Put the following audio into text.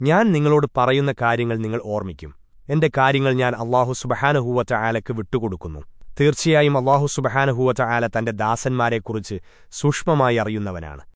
ഞാൻ നിങ്ങളോട് പറയുന്ന കാര്യങ്ങൾ നിങ്ങൾ ഓർമ്മിക്കും. എന്റെ കാര്യങ്ങൾ ഞാൻ അള്ളാഹു സുബഹാനഹൂവറ്റ ആലക്ക് വിട്ടുകൊടുക്കുന്നു. തീർച്ചയായും അള്ളാഹു സുബഹാനഹൂവറ്റ ആല തന്റെ ദാസന്മാരെക്കുറിച്ച് സൂക്ഷ്മമായി അറിയുന്നവനാണ്.